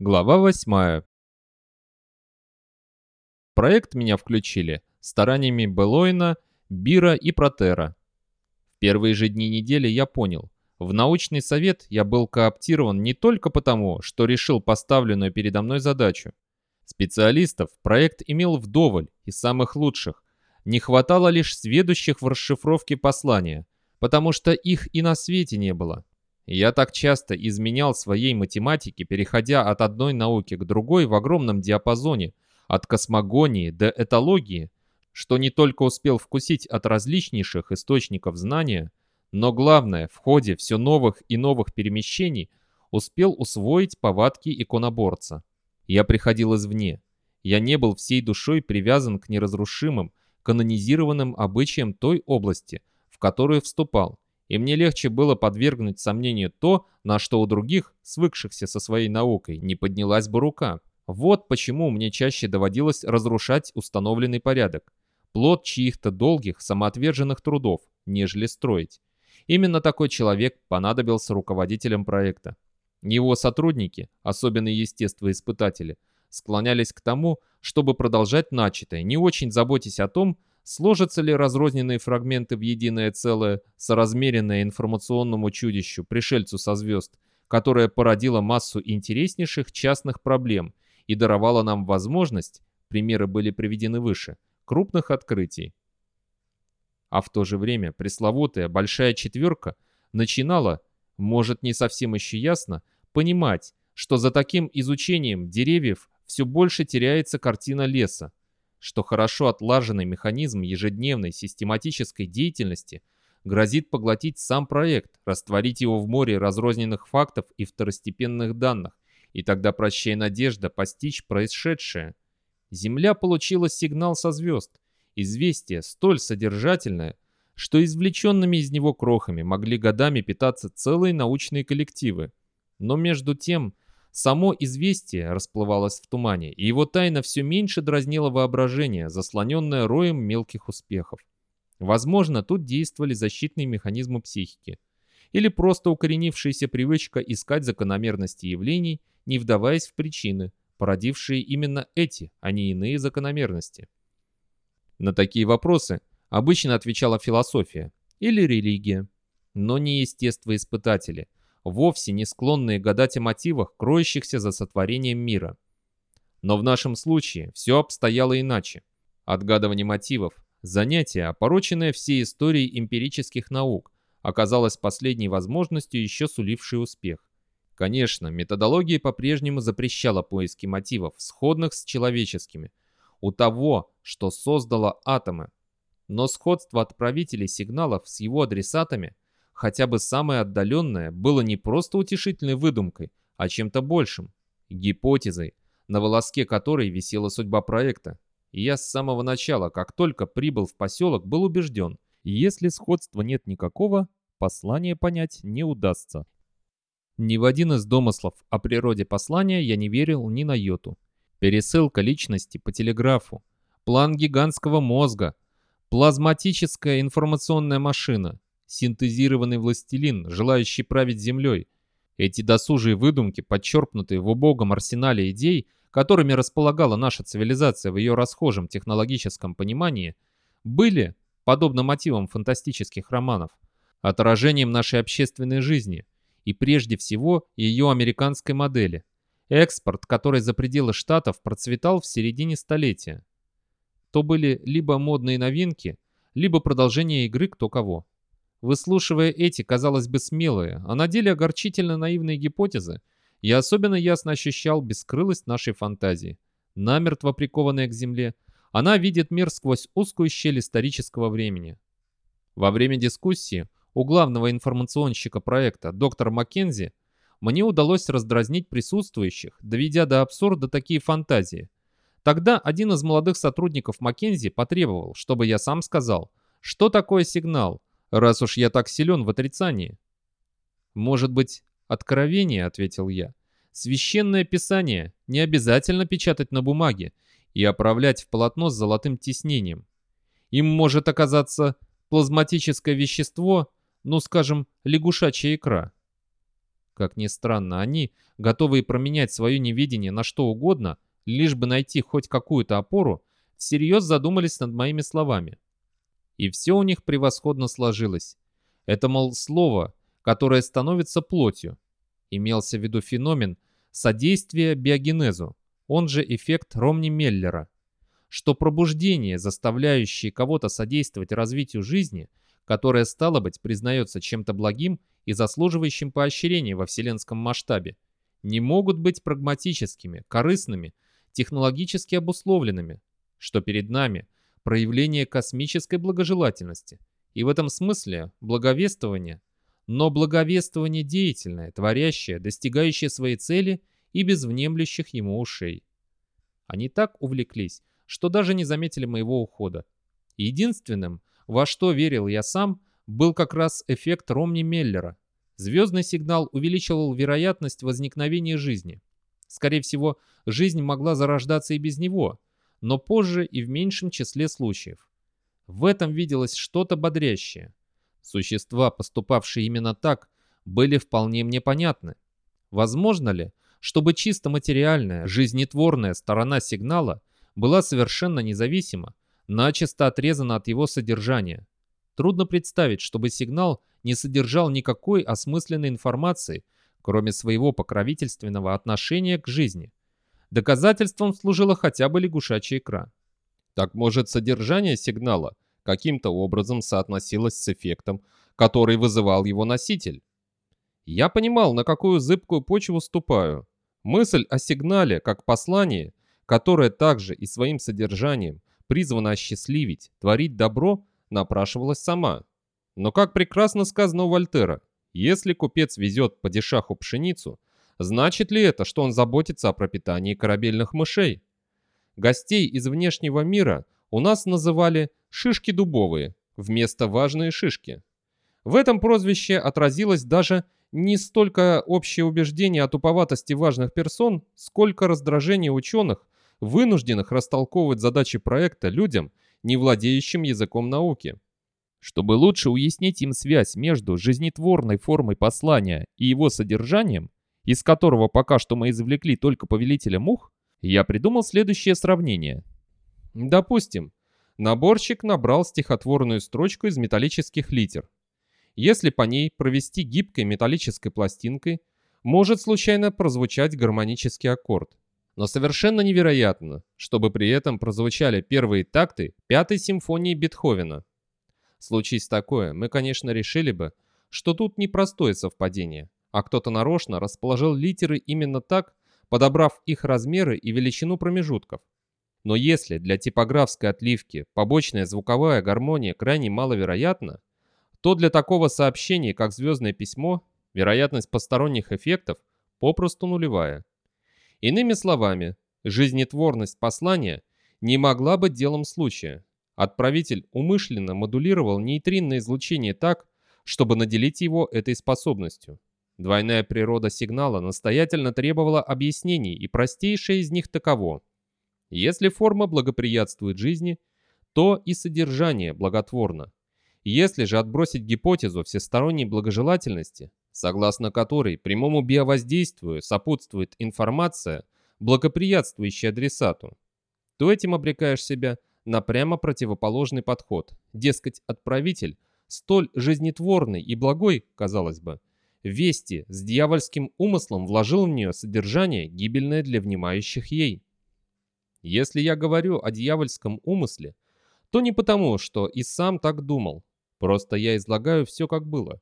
Глава 8. В проект меня включили стараниями Белойна, Бира и Протера. В первые же дни недели я понял, в научный совет я был кооптирован не только потому, что решил поставленную передо мной задачу. Специалистов проект имел вдоволь и самых лучших. Не хватало лишь сведущих в расшифровке послания, потому что их и на свете не было. Я так часто изменял своей математике, переходя от одной науки к другой в огромном диапазоне, от космогонии до этологии, что не только успел вкусить от различнейших источников знания, но главное, в ходе все новых и новых перемещений успел усвоить повадки иконоборца. Я приходил извне. Я не был всей душой привязан к неразрушимым, канонизированным обычаям той области, в которую вступал и мне легче было подвергнуть сомнению то, на что у других, свыкшихся со своей наукой, не поднялась бы рука. Вот почему мне чаще доводилось разрушать установленный порядок, плод чьих-то долгих, самоотверженных трудов, нежели строить. Именно такой человек понадобился руководителям проекта. Его сотрудники, особенно естествоиспытатели, склонялись к тому, чтобы продолжать начатое, не очень заботясь о том, Сложатся ли разрозненные фрагменты в единое целое, соразмеренное информационному чудищу, пришельцу со звезд, которое породило массу интереснейших частных проблем и даровало нам возможность, примеры были приведены выше, крупных открытий. А в то же время пресловутая «большая четверка» начинала, может не совсем еще ясно, понимать, что за таким изучением деревьев все больше теряется картина леса, что хорошо отлаженный механизм ежедневной систематической деятельности грозит поглотить сам проект, растворить его в море разрозненных фактов и второстепенных данных, и тогда прощай надежда постичь происшедшее. Земля получила сигнал со звезд, известие столь содержательное, что извлеченными из него крохами могли годами питаться целые научные коллективы. Но между тем Само известие расплывалось в тумане, и его тайна все меньше дразнила воображение, заслоненное роем мелких успехов. Возможно, тут действовали защитные механизмы психики. Или просто укоренившаяся привычка искать закономерности явлений, не вдаваясь в причины, породившие именно эти, а не иные закономерности. На такие вопросы обычно отвечала философия или религия, но не естествоиспытатели, вовсе не склонные гадать о мотивах, кроющихся за сотворением мира. Но в нашем случае все обстояло иначе. Отгадывание мотивов, занятие, опороченное всей историей эмпирических наук, оказалось последней возможностью, еще сулившей успех. Конечно, методология по-прежнему запрещала поиски мотивов, сходных с человеческими, у того, что создало атомы. Но сходство отправителей сигналов с его адресатами – хотя бы самое отдаленное, было не просто утешительной выдумкой, а чем-то большим, гипотезой, на волоске которой висела судьба проекта. И я с самого начала, как только прибыл в поселок, был убежден, если сходства нет никакого, послание понять не удастся. Ни в один из домыслов о природе послания я не верил ни на йоту. Пересылка личности по телеграфу, план гигантского мозга, плазматическая информационная машина, синтезированный властелин, желающий править землей. Эти досужие выдумки, подчерпнутые в убогом арсенале идей, которыми располагала наша цивилизация в ее расхожем технологическом понимании, были, подобно мотивам фантастических романов, отражением нашей общественной жизни и прежде всего ее американской модели, экспорт которой за пределы штатов процветал в середине столетия. То были либо модные новинки, либо продолжение игры кто кого. Выслушивая эти, казалось бы, смелые, а на деле огорчительно наивные гипотезы, я особенно ясно ощущал бескрылость нашей фантазии. Намертво прикованная к земле, она видит мир сквозь узкую щель исторического времени. Во время дискуссии у главного информационщика проекта, доктора Маккензи, мне удалось раздразнить присутствующих, доведя до абсурда такие фантазии. Тогда один из молодых сотрудников Маккензи потребовал, чтобы я сам сказал, что такое сигнал, раз уж я так силен в отрицании. Может быть, откровение, ответил я. Священное писание не обязательно печатать на бумаге и оправлять в полотно с золотым тиснением. Им может оказаться плазматическое вещество, ну, скажем, лягушачья икра. Как ни странно, они, готовые променять свое неведение на что угодно, лишь бы найти хоть какую-то опору, всерьез задумались над моими словами. И все у них превосходно сложилось. Это, мол, слово, которое становится плотью. Имелся в виду феномен содействия биогенезу, он же эффект Ромни-Меллера, что пробуждение, заставляющее кого-то содействовать развитию жизни, которое, стало быть, признается чем-то благим и заслуживающим поощрения во вселенском масштабе, не могут быть прагматическими, корыстными, технологически обусловленными, что перед нами проявление космической благожелательности, и в этом смысле благовествование, но благовествование деятельное, творящее, достигающее своей цели и без внемлющих ему ушей. Они так увлеклись, что даже не заметили моего ухода. Единственным, во что верил я сам, был как раз эффект Ромни-Меллера. Звездный сигнал увеличивал вероятность возникновения жизни. Скорее всего, жизнь могла зарождаться и без него, но позже и в меньшем числе случаев. В этом виделось что-то бодрящее. Существа, поступавшие именно так, были вполне мне понятны. Возможно ли, чтобы чисто материальная, жизнетворная сторона сигнала была совершенно независима, начисто отрезана от его содержания? Трудно представить, чтобы сигнал не содержал никакой осмысленной информации, кроме своего покровительственного отношения к жизни. Доказательством служила хотя бы лягушачья икра. Так может содержание сигнала каким-то образом соотносилось с эффектом, который вызывал его носитель? Я понимал, на какую зыбкую почву ступаю. Мысль о сигнале, как послании, которое также и своим содержанием призвано осчастливить, творить добро, напрашивалась сама. Но как прекрасно сказано у Вольтера, если купец везет по дешаху пшеницу, значит ли это, что он заботится о пропитании корабельных мышей? Гостей из внешнего мира у нас называли «шишки дубовые» вместо «важные шишки». В этом прозвище отразилось даже не столько общее убеждение о туповатости важных персон, сколько раздражение ученых, вынужденных растолковывать задачи проекта людям, не владеющим языком науки. Чтобы лучше уяснить им связь между жизнетворной формой послания и его содержанием, из которого пока что мы извлекли только повелителя мух, я придумал следующее сравнение. Допустим, наборщик набрал стихотворную строчку из металлических литер. Если по ней провести гибкой металлической пластинкой, может случайно прозвучать гармонический аккорд. Но совершенно невероятно, чтобы при этом прозвучали первые такты пятой симфонии Бетховена. Случись такое, мы, конечно, решили бы, что тут непростое совпадение, а кто-то нарочно расположил литеры именно так, подобрав их размеры и величину промежутков. Но если для типографской отливки побочная звуковая гармония крайне маловероятна, то для такого сообщения, как звездное письмо, вероятность посторонних эффектов попросту нулевая. Иными словами, жизнетворность послания не могла быть делом случая. Отправитель умышленно модулировал нейтринное излучение так, чтобы наделить его этой способностью. Двойная природа сигнала настоятельно требовала объяснений, и простейшее из них таково. Если форма благоприятствует жизни, то и содержание благотворно. Если же отбросить гипотезу всесторонней благожелательности, согласно которой прямому биовоздействию сопутствует информация, благоприятствующая адресату, то этим обрекаешь себя на прямо противоположный подход. Дескать, отправитель, столь жизнетворный и благой, казалось бы, вести с дьявольским умыслом вложил в нее содержание, гибельное для внимающих ей. Если я говорю о дьявольском умысле, то не потому, что и сам так думал. Просто я излагаю все как было.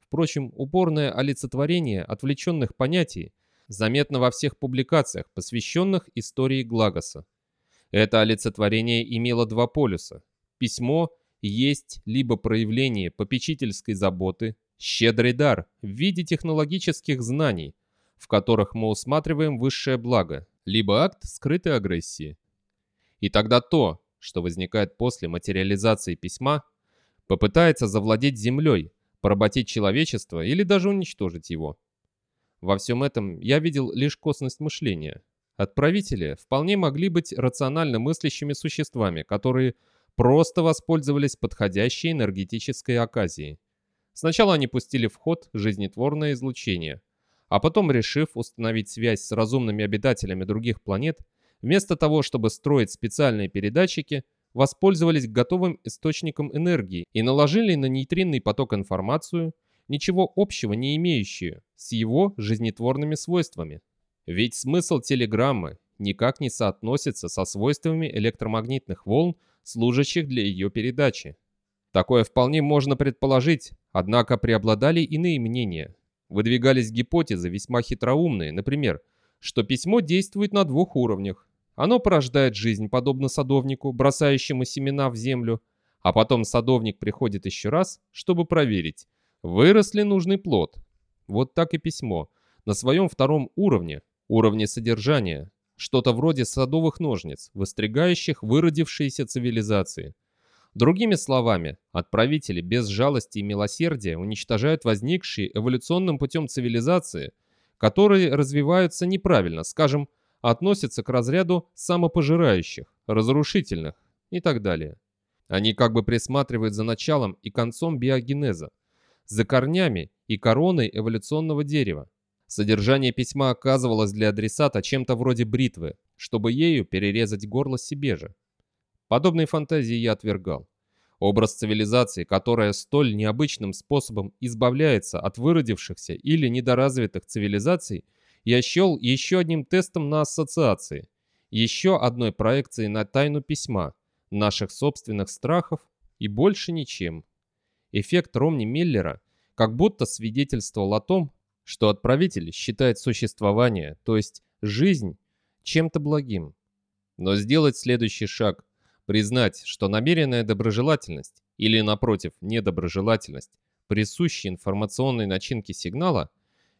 Впрочем, упорное олицетворение отвлеченных понятий заметно во всех публикациях, посвященных истории Глагоса. Это олицетворение имело два полюса. Письмо есть либо проявление попечительской заботы, Щедрый дар в виде технологических знаний, в которых мы усматриваем высшее благо, либо акт скрытой агрессии. И тогда то, что возникает после материализации письма, попытается завладеть землей, поработить человечество или даже уничтожить его. Во всем этом я видел лишь косность мышления. Отправители вполне могли быть рационально мыслящими существами, которые просто воспользовались подходящей энергетической оказией. Сначала они пустили в ход жизнетворное излучение, А потом, решив установить связь с разумными обитателями других планет, вместо того, чтобы строить специальные передатчики, воспользовались готовым источником энергии и наложили на нейтринный поток информацию, ничего общего не имеющую с его жизнетворными свойствами. Ведь смысл телеграммы никак не соотносится со свойствами электромагнитных волн, служащих для ее передачи. Такое вполне можно предположить, однако преобладали иные мнения. Выдвигались гипотезы весьма хитроумные, например, что письмо действует на двух уровнях. Оно порождает жизнь, подобно садовнику, бросающему семена в землю, а потом садовник приходит еще раз, чтобы проверить, вырос ли нужный плод. Вот так и письмо. На своем втором уровне, уровне содержания, что-то вроде садовых ножниц, выстригающих выродившиеся цивилизации. Другими словами, отправители без жалости и милосердия уничтожают возникшие эволюционным путем цивилизации, которые развиваются неправильно, скажем, относятся к разряду самопожирающих, разрушительных и так далее. Они как бы присматривают за началом и концом биогенеза, за корнями и короной эволюционного дерева. Содержание письма оказывалось для адресата чем-то вроде бритвы, чтобы ею перерезать горло себе же. Подобные фантазии я отвергал. Образ цивилизации, которая столь необычным способом избавляется от выродившихся или недоразвитых цивилизаций, я счел еще одним тестом на ассоциации, еще одной проекцией на тайну письма, наших собственных страхов и больше ничем. Эффект Ромни Миллера как будто свидетельствовал о том, что отправитель считает существование, то есть жизнь, чем-то благим. Но сделать следующий шаг, признать, что намеренная доброжелательность или, напротив, недоброжелательность присущей информационной начинке сигнала,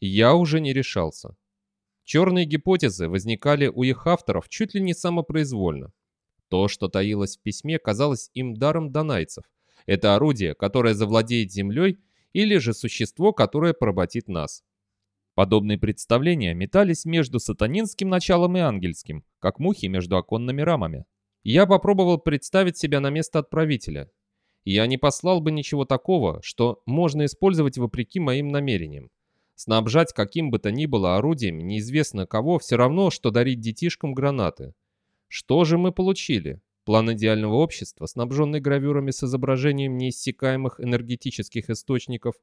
я уже не решался. Черные гипотезы возникали у их авторов чуть ли не самопроизвольно. То, что таилось в письме, казалось им даром донайцев. Это орудие, которое завладеет землей, или же существо, которое поработит нас. Подобные представления метались между сатанинским началом и ангельским, как мухи между оконными рамами. Я попробовал представить себя на место отправителя. Я не послал бы ничего такого, что можно использовать вопреки моим намерениям. Снабжать каким бы то ни было орудием неизвестно кого все равно, что дарить детишкам гранаты. Что же мы получили? План идеального общества, снабженный гравюрами с изображением неиссякаемых энергетических источников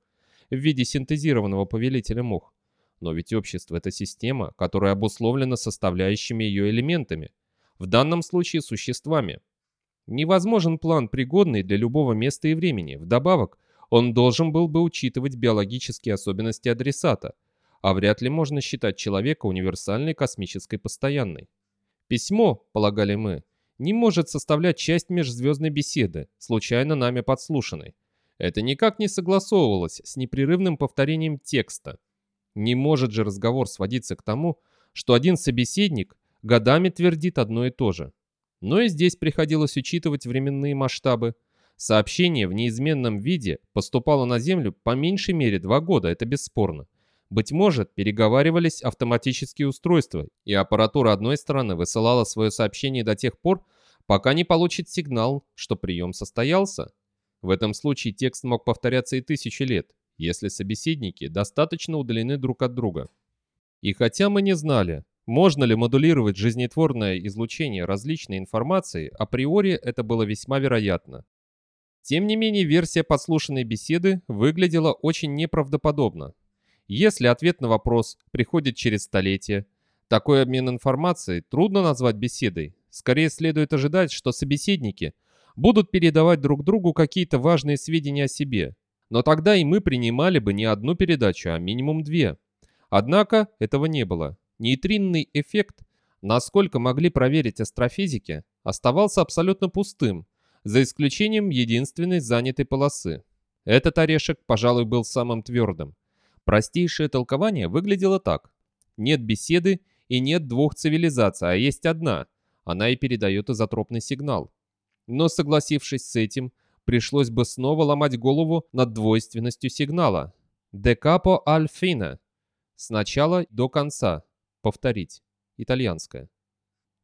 в виде синтезированного повелителя мух. Но ведь общество — это система, которая обусловлена составляющими ее элементами, в данном случае существами. Невозможен план, пригодный для любого места и времени. Вдобавок, он должен был бы учитывать биологические особенности адресата, а вряд ли можно считать человека универсальной космической постоянной. Письмо, полагали мы, не может составлять часть межзвездной беседы, случайно нами подслушанной. Это никак не согласовывалось с непрерывным повторением текста. Не может же разговор сводиться к тому, что один собеседник годами твердит одно и то же. Но и здесь приходилось учитывать временные масштабы. Сообщение в неизменном виде поступало на Землю по меньшей мере два года, это бесспорно. Быть может, переговаривались автоматические устройства, и аппаратура одной стороны высылала свое сообщение до тех пор, пока не получит сигнал, что прием состоялся. В этом случае текст мог повторяться и тысячи лет если собеседники достаточно удалены друг от друга. И хотя мы не знали, можно ли модулировать жизнетворное излучение различной информации, априори это было весьма вероятно. Тем не менее, версия подслушанной беседы выглядела очень неправдоподобно. Если ответ на вопрос приходит через столетия, такой обмен информацией трудно назвать беседой. Скорее следует ожидать, что собеседники будут передавать друг другу какие-то важные сведения о себе, но тогда и мы принимали бы не одну передачу, а минимум две. Однако этого не было. Нейтринный эффект, насколько могли проверить астрофизики, оставался абсолютно пустым, за исключением единственной занятой полосы. Этот орешек, пожалуй, был самым твердым. Простейшее толкование выглядело так. Нет беседы и нет двух цивилизаций, а есть одна. Она и передает изотропный сигнал. Но согласившись с этим, пришлось бы снова ломать голову над двойственностью сигнала. «De capo al fine» — сначала до конца. Повторить. Итальянское.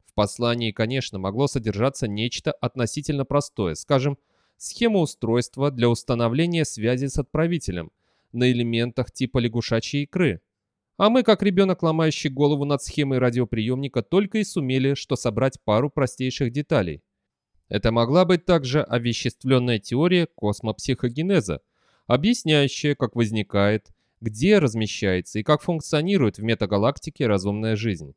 В послании, конечно, могло содержаться нечто относительно простое, скажем, схема устройства для установления связи с отправителем на элементах типа лягушачьей икры. А мы, как ребенок, ломающий голову над схемой радиоприемника, только и сумели, что собрать пару простейших деталей. Это могла быть также овеществленная теория космопсихогенеза, объясняющая, как возникает, где размещается и как функционирует в метагалактике разумная жизнь.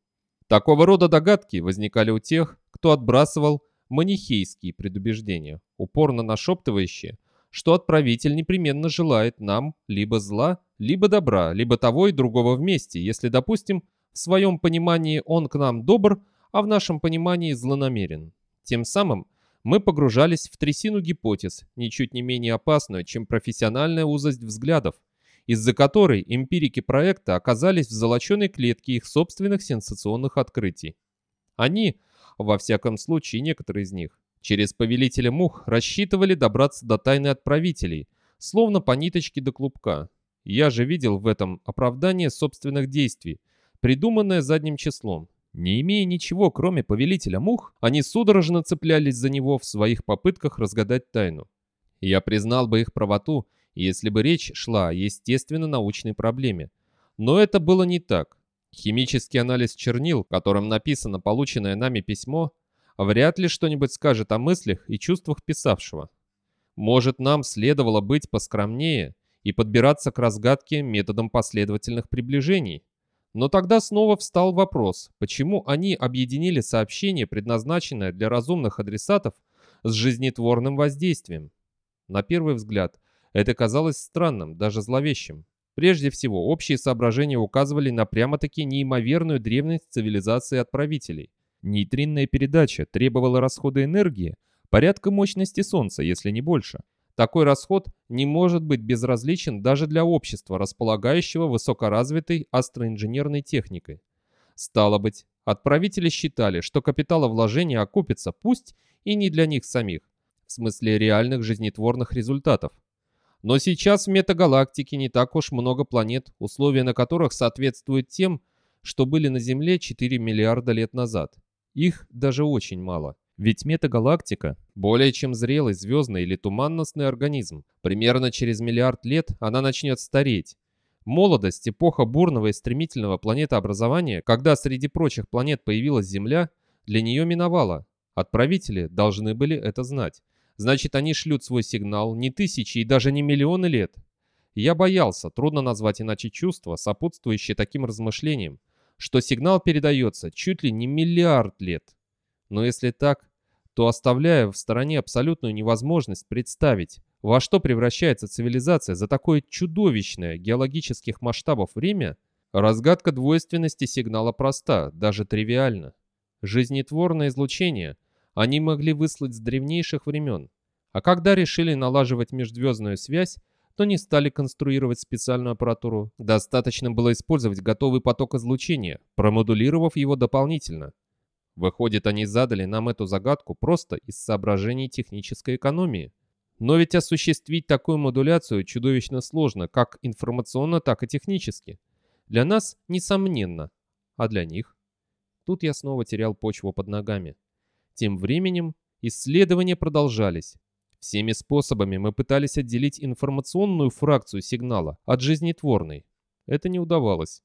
Такого рода догадки возникали у тех, кто отбрасывал манихейские предубеждения, упорно нашептывающие, что отправитель непременно желает нам либо зла, либо добра, либо того и другого вместе, если, допустим, в своем понимании он к нам добр, а в нашем понимании злонамерен. Тем самым мы погружались в трясину гипотез, ничуть не менее опасную, чем профессиональная узость взглядов, из-за которой эмпирики проекта оказались в золоченой клетке их собственных сенсационных открытий. Они, во всяком случае некоторые из них, через повелителя мух рассчитывали добраться до тайны отправителей, словно по ниточке до клубка. Я же видел в этом оправдание собственных действий, придуманное задним числом. Не имея ничего, кроме повелителя мух, они судорожно цеплялись за него в своих попытках разгадать тайну. Я признал бы их правоту, если бы речь шла о естественно-научной проблеме. Но это было не так. Химический анализ чернил, которым написано полученное нами письмо, вряд ли что-нибудь скажет о мыслях и чувствах писавшего. Может, нам следовало быть поскромнее и подбираться к разгадке методом последовательных приближений. Но тогда снова встал вопрос, почему они объединили сообщение, предназначенное для разумных адресатов, с жизнетворным воздействием. На первый взгляд, это казалось странным, даже зловещим. Прежде всего, общие соображения указывали на прямо-таки неимоверную древность цивилизации отправителей. Нейтринная передача требовала расхода энергии порядка мощности Солнца, если не больше. Такой расход не может быть безразличен даже для общества, располагающего высокоразвитой астроинженерной техникой. Стало быть, отправители считали, что капиталовложение окупится пусть и не для них самих, в смысле реальных жизнетворных результатов. Но сейчас в метагалактике не так уж много планет, условия на которых соответствуют тем, что были на Земле 4 миллиарда лет назад. Их даже очень мало. Ведь метагалактика – более чем зрелый звездный или туманностный организм. Примерно через миллиард лет она начнет стареть. Молодость, эпоха бурного и стремительного планетообразования, когда среди прочих планет появилась Земля, для нее миновала. Отправители должны были это знать. Значит, они шлют свой сигнал не тысячи и даже не миллионы лет. Я боялся, трудно назвать иначе чувство, сопутствующее таким размышлениям, что сигнал передается чуть ли не миллиард лет. Но если так, то оставляя в стороне абсолютную невозможность представить, во что превращается цивилизация за такое чудовищное геологических масштабов время, разгадка двойственности сигнала проста, даже тривиальна. Жизнетворное излучение они могли выслать с древнейших времен, а когда решили налаживать межзвездную связь, то не стали конструировать специальную аппаратуру. Достаточно было использовать готовый поток излучения, промодулировав его дополнительно. Выходит, они задали нам эту загадку просто из соображений технической экономии. Но ведь осуществить такую модуляцию чудовищно сложно, как информационно, так и технически. Для нас, несомненно, а для них? Тут я снова терял почву под ногами. Тем временем исследования продолжались. Всеми способами мы пытались отделить информационную фракцию сигнала от жизнетворной. Это не удавалось.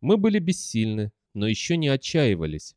Мы были бессильны, но еще не отчаивались.